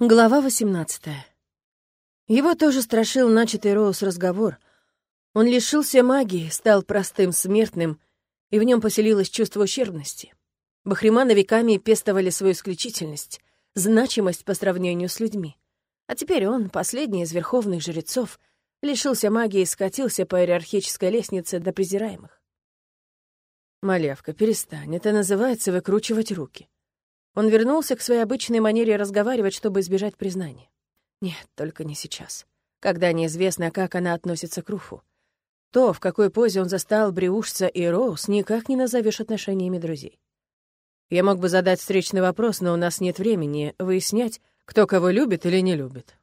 Глава 18. Его тоже страшил начатый Роуз разговор. Он лишился магии, стал простым смертным, и в нем поселилось чувство ущербности. Бахриманы веками пестовали свою исключительность, значимость по сравнению с людьми. А теперь он, последний из верховных жрецов, лишился магии и скатился по иерархической лестнице до презираемых. «Малявка, перестань, это называется выкручивать руки. Он вернулся к своей обычной манере разговаривать, чтобы избежать признания. Нет, только не сейчас, когда неизвестно, как она относится к Руфу. То, в какой позе он застал Бриушца и Роуз, никак не назовешь отношениями друзей. Я мог бы задать встречный вопрос, но у нас нет времени выяснять, кто кого любит или не любит.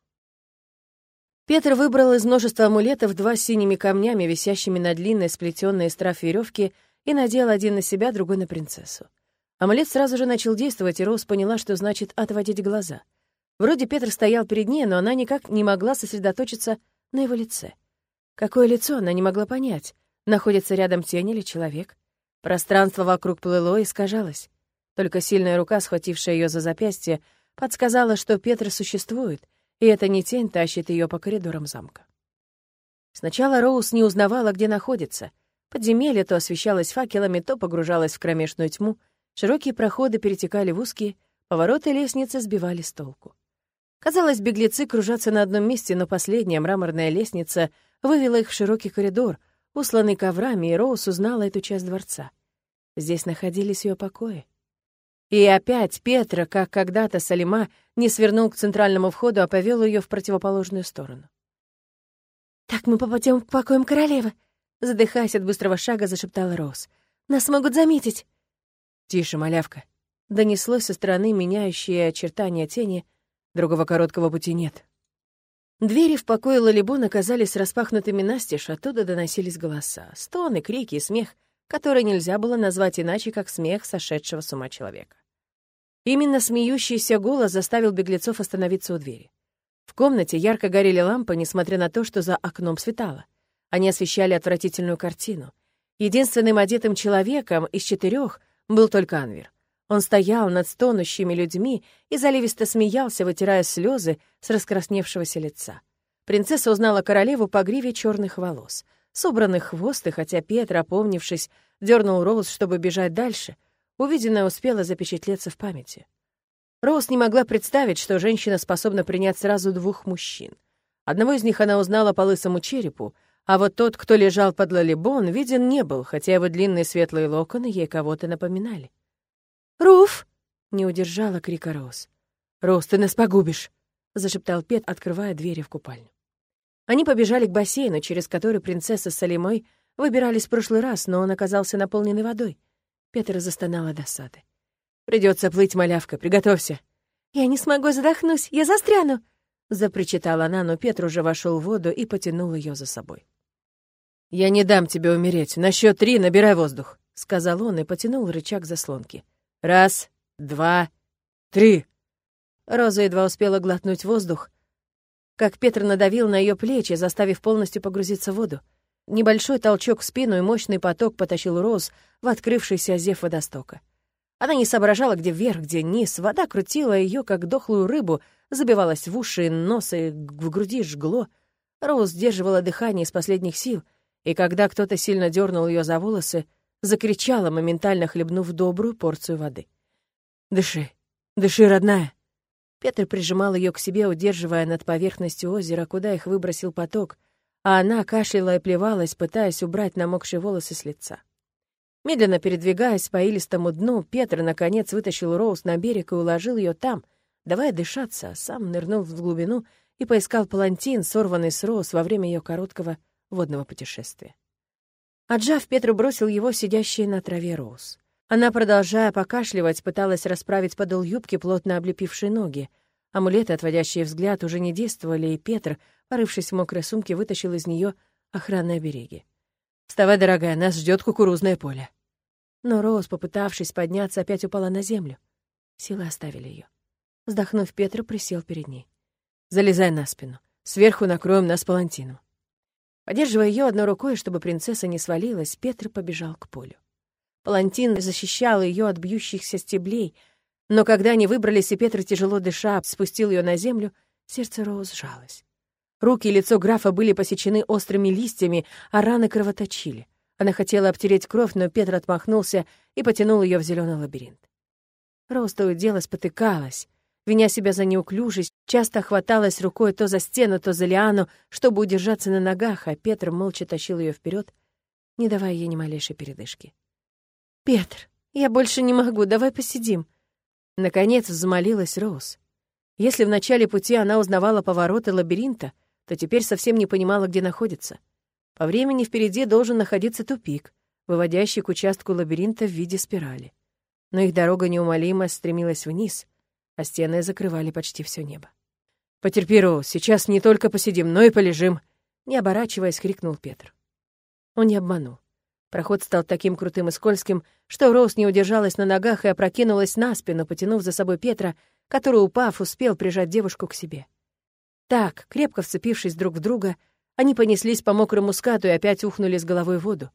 Петр выбрал из множества амулетов два с синими камнями, висящими на длинной сплетенной из трав веревке, и надел один на себя, другой на принцессу. Амулет сразу же начал действовать, и Роуз поняла, что значит отводить глаза. Вроде Петр стоял перед ней, но она никак не могла сосредоточиться на его лице. Какое лицо, она не могла понять. Находится рядом тень или человек? Пространство вокруг плыло и искажалось. Только сильная рука, схватившая ее за запястье, подсказала, что Петр существует, и это не тень тащит ее по коридорам замка. Сначала Роуз не узнавала, где находится. Подземелье то освещалось факелами, то погружалось в кромешную тьму — Широкие проходы перетекали в узкие, повороты лестницы сбивали с толку. Казалось, беглецы кружатся на одном месте, но последняя мраморная лестница вывела их в широкий коридор, усланный коврами, и Роуз узнала эту часть дворца. Здесь находились ее покои. И опять Петра, как когда-то Салима, не свернул к центральному входу, а повел ее в противоположную сторону. «Так мы попадем к покоям королевы», — задыхаясь от быстрого шага, зашептала Роуз. «Нас могут заметить». «Тише, малявка!» Донеслось со стороны меняющие очертания тени. Другого короткого пути нет. Двери в покое Лалибон оказались распахнутыми настежь, оттуда доносились голоса, стоны, крики и смех, которые нельзя было назвать иначе, как смех сошедшего с ума человека. Именно смеющийся голос заставил беглецов остановиться у двери. В комнате ярко горели лампы, несмотря на то, что за окном светало. Они освещали отвратительную картину. Единственным одетым человеком из четырех — был только Анвер. Он стоял над стонущими людьми и заливисто смеялся, вытирая слезы с раскрасневшегося лица. Принцесса узнала королеву по гриве черных волос, собранных хвосты, хотя Петр, опомнившись, дернул Роуз, чтобы бежать дальше. Увиденное успело запечатлеться в памяти. Роуз не могла представить, что женщина способна принять сразу двух мужчин. Одного из них она узнала по лысому черепу, а вот тот, кто лежал под лалибон, виден не был, хотя его длинные светлые локоны ей кого-то напоминали. «Руф!» — не удержала крика Роуз. «Роуз, ты нас погубишь!» — зашептал Пет, открывая двери в купальню. Они побежали к бассейну, через который принцесса с Салимой выбирались в прошлый раз, но он оказался наполненный водой. Петр застонал от досады. «Придется плыть, малявка, приготовься!» «Я не смогу, задохнусь, я застряну!» Запричитала она, но Петр уже вошел в воду и потянул ее за собой. «Я не дам тебе умереть. На счет три набирай воздух», — сказал он и потянул рычаг заслонки. «Раз, два, три». Роза едва успела глотнуть воздух, как Петр надавил на ее плечи, заставив полностью погрузиться в воду. Небольшой толчок в спину и мощный поток потащил Роз в открывшийся зев водостока. Она не соображала, где вверх, где низ. Вода крутила ее, как дохлую рыбу, забивалась в уши, нос и в груди жгло. Роуз сдерживала дыхание из последних сил, и когда кто-то сильно дернул ее за волосы, закричала, моментально хлебнув добрую порцию воды. «Дыши, дыши, родная!» Петр прижимал ее к себе, удерживая над поверхностью озера, куда их выбросил поток, а она кашляла и плевалась, пытаясь убрать намокшие волосы с лица. Медленно передвигаясь по илистому дну, Петр, наконец, вытащил Роуз на берег и уложил ее там, давая дышаться, а сам нырнул в глубину и поискал палантин, сорванный с Роуз во время ее короткого водного путешествия. Отжав, Петр бросил его сидящей на траве Роуз. Она, продолжая покашливать, пыталась расправить подол юбки, плотно облепившей ноги. Амулеты, отводящие взгляд, уже не действовали, и Петр, порывшись в мокрой сумке, вытащил из нее охранные береги. «Вставай, дорогая, нас ждет кукурузное поле». Но Роуз, попытавшись подняться, опять упала на землю. Силы оставили ее. Вздохнув, Петр присел перед ней. «Залезай на спину. Сверху накроем нас палантином». Поддерживая ее одной рукой, чтобы принцесса не свалилась, Петр побежал к полю. Палантин защищал ее от бьющихся стеблей, Но когда они выбрались, и Петр, тяжело дыша, спустил ее на землю, сердце Роуз сжалось. Руки и лицо графа были посечены острыми листьями, а раны кровоточили. Она хотела обтереть кровь, но Петр отмахнулся и потянул ее в зеленый лабиринт. Роуз то и дело спотыкалась, виня себя за неуклюжесть, часто хваталась рукой то за стену, то за лиану, чтобы удержаться на ногах, а Петр молча тащил ее вперед, не давая ей ни малейшей передышки. «Петр, я больше не могу, давай посидим». Наконец взмолилась Роуз. Если в начале пути она узнавала повороты лабиринта, то теперь совсем не понимала, где находится. По времени впереди должен находиться тупик, выводящий к участку лабиринта в виде спирали. Но их дорога неумолимо стремилась вниз, а стены закрывали почти все небо. «Потерпи, Роуз, сейчас не только посидим, но и полежим!» Не оборачиваясь, крикнул Петр. Он не обманул. Проход стал таким крутым и скользким, что Роуз не удержалась на ногах и опрокинулась на спину, потянув за собой Петра, который, упав, успел прижать девушку к себе. Так, крепко вцепившись друг в друга, они понеслись по мокрому скату и опять ухнули с головой в воду.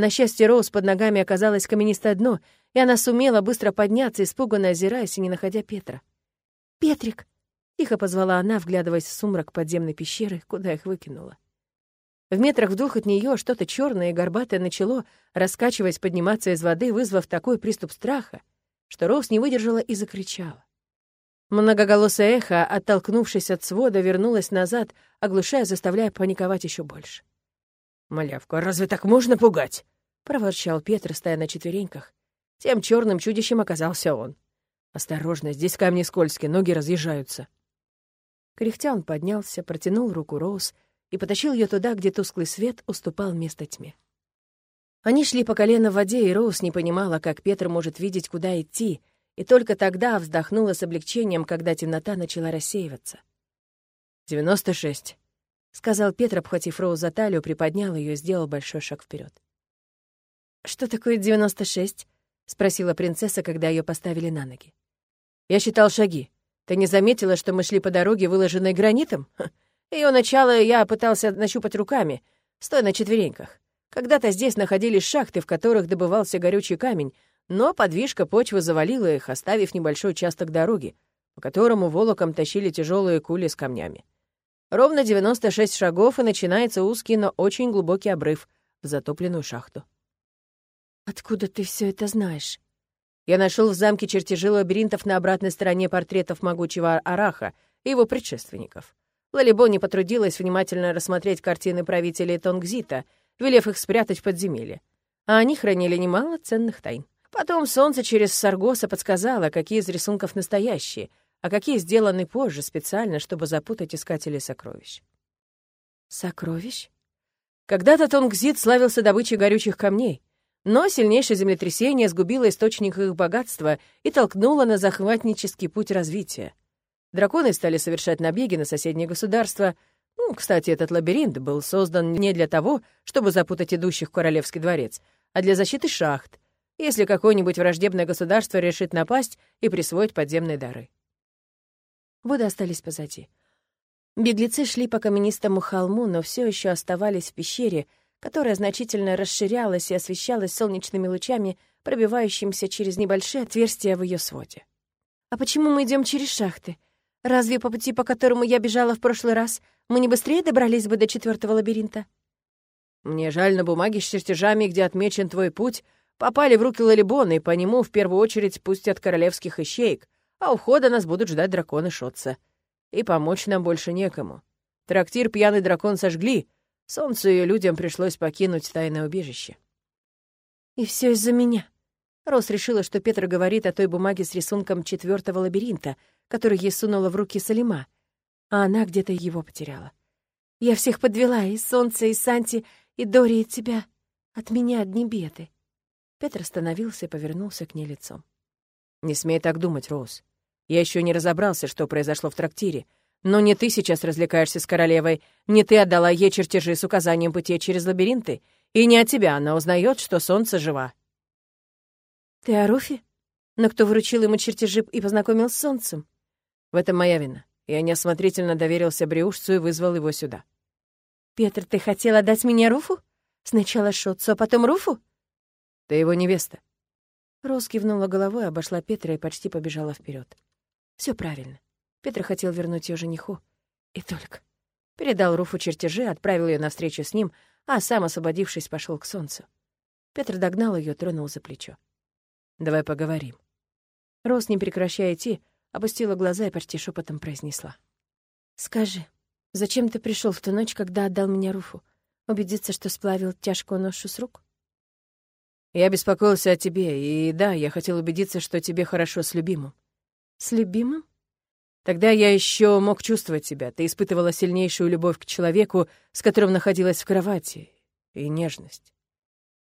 На счастье, Роуз под ногами оказалось каменистое дно, и она сумела быстро подняться, испуганно озираясь и не находя Петра. «Петрик!» — тихо позвала она, вглядываясь в сумрак подземной пещеры, куда их выкинула. В метрах в двух от нее что-то черное и горбатое начало, раскачиваясь, подниматься из воды, вызвав такой приступ страха, что Роуз не выдержала и закричала. Многоголосое эхо, оттолкнувшись от свода, вернулось назад, оглушая, заставляя паниковать еще больше. «Малявку, а разве так можно пугать?» — проворчал Петр, стоя на четвереньках. Тем черным чудищем оказался он. «Осторожно, здесь камни скользкие, ноги разъезжаются». Кряхтя он поднялся, протянул руку Роуз и потащил ее туда, где тусклый свет уступал место тьме. Они шли по колено в воде, и Роуз не понимала, как Петр может видеть, куда идти, и только тогда вздохнула с облегчением, когда темнота начала рассеиваться. «Девяносто шесть», — сказал Петр, обхватив Роуз за талию, приподнял ее и сделал большой шаг вперед. «Что такое девяносто шесть?» — спросила принцесса, когда ее поставили на ноги. «Я считал шаги. Ты не заметила, что мы шли по дороге, выложенной гранитом? Ее начало я пытался нащупать руками, стоя на четвереньках. Когда-то здесь находились шахты, в которых добывался горючий камень, но подвижка почвы завалила их, оставив небольшой участок дороги, по которому волоком тащили тяжелые кули с камнями. Ровно 96 шагов, и начинается узкий, но очень глубокий обрыв в затопленную шахту. «Откуда ты все это знаешь?» Я нашел в замке чертежи лабиринтов на обратной стороне портретов могучего Араха и его предшественников. Лалибо не потрудилась внимательно рассмотреть картины правителей Тонгзита, велев их спрятать в подземелье. А они хранили немало ценных тайн. Потом солнце через Саргоса подсказало, какие из рисунков настоящие, а какие сделаны позже специально, чтобы запутать искателей сокровищ. Сокровищ? Когда-то Тонгзит славился добычей горючих камней, но сильнейшее землетрясение сгубило источник их богатства и толкнуло на захватнический путь развития. Драконы стали совершать набеги на соседние государства. Ну, кстати, этот лабиринт был создан не для того, чтобы запутать идущих в королевский дворец, а для защиты шахт, если какое-нибудь враждебное государство решит напасть и присвоить подземные дары. Воды остались позади. Беглецы шли по каменистому холму, но все еще оставались в пещере, которая значительно расширялась и освещалась солнечными лучами, пробивающимися через небольшие отверстия в ее своде. «А почему мы идем через шахты? Разве по пути, по которому я бежала в прошлый раз, мы не быстрее добрались бы до четвертого лабиринта?» «Мне жаль, на бумаге с чертежами, где отмечен твой путь, попали в руки Лалибона, и по нему в первую очередь пустят королевских ищеек, а у входа нас будут ждать драконы Шотца. И помочь нам больше некому. Трактир «Пьяный дракон» сожгли, солнцу и людям пришлось покинуть тайное убежище. И все из-за меня. Рос решила, что Петр говорит о той бумаге с рисунком четвертого лабиринта, который ей сунула в руки Салима, а она где-то его потеряла. Я всех подвела, и солнце, и Санти, и Дори, и тебя. От меня одни беды. Петр остановился и повернулся к ней лицом. «Не смей так думать, Роуз. Я еще не разобрался, что произошло в трактире. Но не ты сейчас развлекаешься с королевой, не ты отдала ей чертежи с указанием пути через лабиринты, и не от тебя она узнает, что солнце жива». «Ты о Руфе? Но кто вручил ему чертежи и познакомил с солнцем?» «В этом моя вина. Я неосмотрительно доверился Бриушцу и вызвал его сюда». «Петр, ты хотел отдать меня Руфу? Сначала Шотцу, а потом Руфу?» Ты его невеста. Роуз кивнула головой, обошла Петра и почти побежала вперед. Все правильно. Петр хотел вернуть ее жениху. И только. Передал Руфу чертежи, отправил ее навстречу с ним, а сам, освободившись, пошел к солнцу. Петр догнал ее, тронул за плечо. «Давай поговорим». Роуз, не прекращая идти, опустила глаза и почти шепотом произнесла. «Скажи, зачем ты пришел в ту ночь, когда отдал меня Руфу? Убедиться, что сплавил тяжкую ношу с рук?» «Я беспокоился о тебе, и да, я хотел убедиться, что тебе хорошо с любимым». «С любимым?» Тогда я еще мог чувствовать тебя. Ты испытывала сильнейшую любовь к человеку, с которым находилась в кровати, и нежность.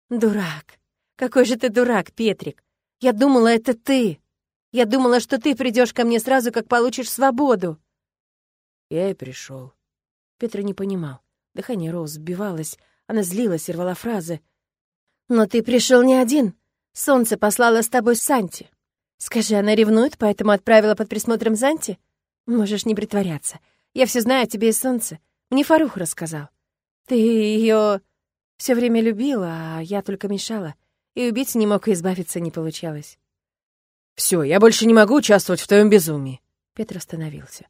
Дурак. Какой же ты дурак, Петрик. Я думала, это ты. Я думала, что ты придешь ко мне сразу, как получишь свободу. Я и пришел. Петр не понимал. Дыхание Роуз сбивалось, она злилась и рвала фразы. «Но ты пришел не один. Солнце послало с тобой Санти. Скажи, она ревнует, поэтому отправила под присмотром Санти? Можешь не притворяться. Я все знаю о тебе и Солнце. Мне Фарух рассказал. Ты ее все время любила, а я только мешала. И убить не мог, и избавиться не получалось. Все, я больше не могу участвовать в твоем безумии. Петр остановился.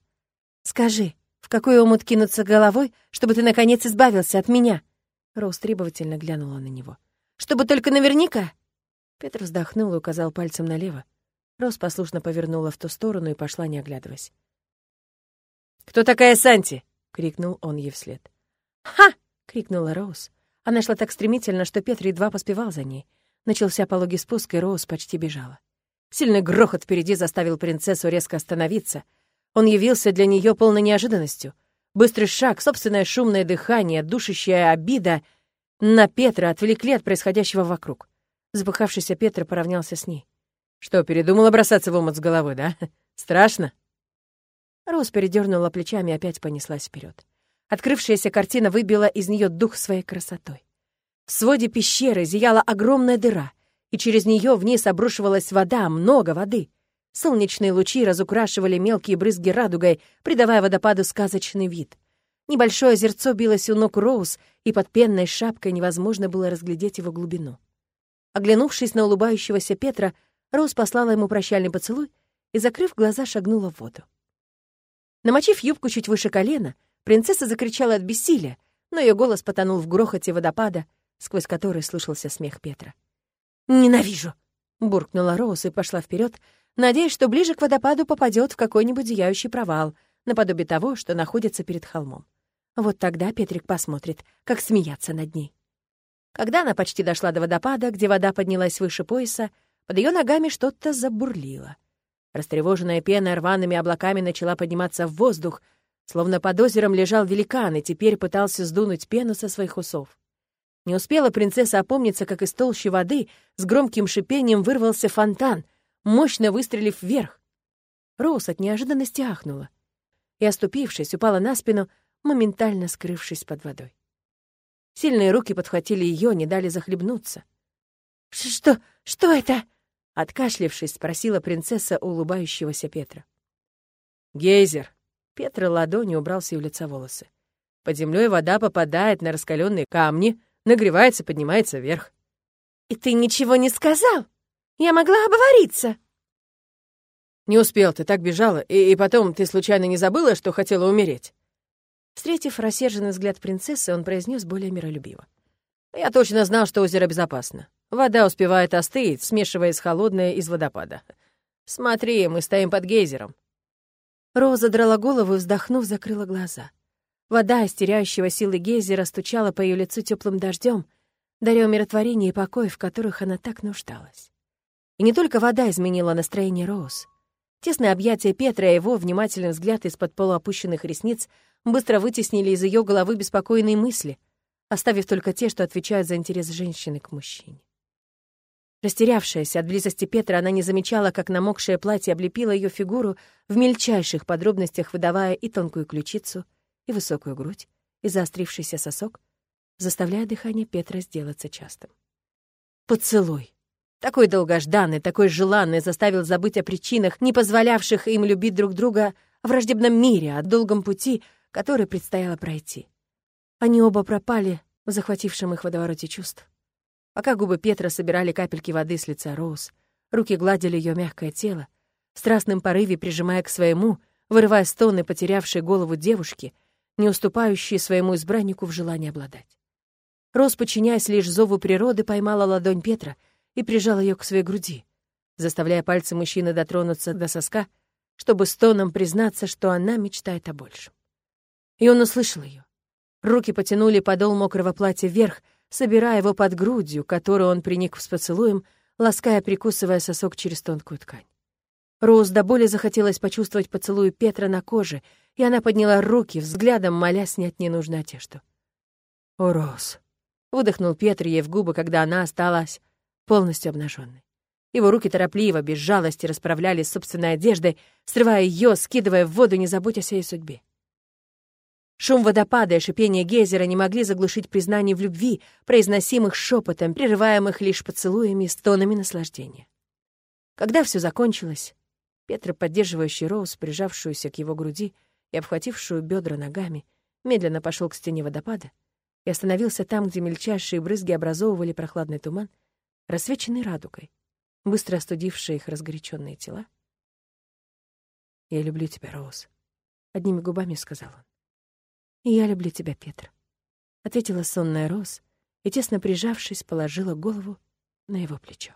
Скажи, в какой омут кинуться головой, чтобы ты, наконец, избавился от меня?» Роуз требовательно глянула на него. «Чтобы только наверняка?» Петр вздохнул и указал пальцем налево. Роуз послушно повернула в ту сторону и пошла, не оглядываясь. «Кто такая Санти?» — крикнул он ей вслед. «Ха!» — крикнула Роуз. Она шла так стремительно, что Петр едва поспевал за ней. Начался пологий спуск, и Роуз почти бежала. Сильный грохот впереди заставил принцессу резко остановиться. Он явился для нее полной неожиданностью. Быстрый шаг, собственное шумное дыхание, душащая обида на Петра отвлекли от происходящего вокруг. Запыхавшийся Петр поравнялся с ней. «Что, передумала бросаться в омут с головой, да? Страшно?» Роуз передернула плечами и опять понеслась вперед. Открывшаяся картина выбила из нее дух своей красотой. В своде пещеры зияла огромная дыра — и через нее вниз обрушивалась вода, много воды. Солнечные лучи разукрашивали мелкие брызги радугой, придавая водопаду сказочный вид. Небольшое озерцо билось у ног Роуз, и под пенной шапкой невозможно было разглядеть его глубину. Оглянувшись на улыбающегося Петра, Роуз послала ему прощальный поцелуй и, закрыв глаза, шагнула в воду. Намочив юбку чуть выше колена, принцесса закричала от бессилия, но ее голос потонул в грохоте водопада, сквозь который слышался смех Петра. «Ненавижу!» — буркнула Роуз и пошла вперед, надеясь, что ближе к водопаду попадет в какой-нибудь зияющий провал, наподобие того, что находится перед холмом. Вот тогда Петрик посмотрит, как смеяться над ней. Когда она почти дошла до водопада, где вода поднялась выше пояса, под ее ногами что-то забурлило. Растревоженная пена рваными облаками начала подниматься в воздух, словно под озером лежал великан и теперь пытался сдунуть пену со своих усов. Не успела принцесса опомниться, как из толщи воды с громким шипением вырвался фонтан, мощно выстрелив вверх. Роуз от неожиданности ахнула и, оступившись, упала на спину, моментально скрывшись под водой. Сильные руки подхватили ее, не дали захлебнуться. «Что? Что это?» — откашлившись, спросила принцесса улыбающегося Петра. «Гейзер!» — Петр ладонью убрал с ее лица волосы. Под землей вода попадает на раскаленные камни, нагревается, поднимается вверх. «И ты ничего не сказал? Я могла обвариться!» «Не успел, ты так бежала, и, и потом ты случайно не забыла, что хотела умереть?» Встретив рассерженный взгляд принцессы, он произнес более миролюбиво. «Я точно знал, что озеро безопасно. Вода успевает остыть, смешиваясь с холодной из водопада. Смотри, мы стоим под гейзером». Роза драла голову и, вздохнув, закрыла глаза. Вода из теряющего силы гейзера стучала по ее лицу теплым дождем, даря умиротворение и покой, в которых она так нуждалась. И не только вода изменила настроение Роуз. Тесное объятие Петра и его внимательный взгляд из-под полуопущенных ресниц быстро вытеснили из ее головы беспокойные мысли, оставив только те, что отвечают за интерес женщины к мужчине. Растерявшаяся от близости Петра, она не замечала, как намокшее платье облепило ее фигуру в мельчайших подробностях, выдавая и тонкую ключицу — и высокую грудь, и заострившийся сосок, заставляя дыхание Петра сделаться частым. Поцелуй. Такой долгожданный, такой желанный заставил забыть о причинах, не позволявших им любить друг друга в враждебном мире, о долгом пути, который предстояло пройти. Они оба пропали в захватившем их водовороте чувств. Пока губы Петра собирали капельки воды с лица Роуз, руки гладили ее мягкое тело, в страстном порыве прижимая к своему, вырывая стоны потерявшей голову девушки, не уступающей своему избраннику в желании обладать. Рос, подчиняясь лишь зову природы, поймала ладонь Петра и прижала ее к своей груди, заставляя пальцы мужчины дотронуться до соска, чтобы стоном признаться, что она мечтает о большем. И он услышал ее. Руки потянули подол мокрого платья вверх, собирая его под грудью, которую он приник с поцелуем, лаская, прикусывая сосок через тонкую ткань. Роуз до боли захотелось почувствовать поцелуй Петра на коже, и она подняла руки, взглядом моля снять ненужную одежду. «О, Роуз!» — выдохнул Петр ей в губы, когда она осталась полностью обнаженной. Его руки торопливо, без жалости расправляли собственной одеждой, срывая ее, скидывая в воду, не заботясь о ее судьбе. Шум водопада и шипение гейзера не могли заглушить признаний в любви, произносимых шепотом, прерываемых лишь поцелуями и стонами наслаждения. Когда все закончилось, Петр, поддерживающий Роуз, прижавшуюся к его груди и обхватившую бедра ногами, медленно пошел к стене водопада и остановился там, где мельчайшие брызги образовывали прохладный туман, рассвеченный радугой, быстро остудившие их разгоряченные тела. «Я люблю тебя, Роуз», — одними губами сказал он. «И я люблю тебя, Петр», — ответила сонная Роуз и, тесно прижавшись, положила голову на его плечо.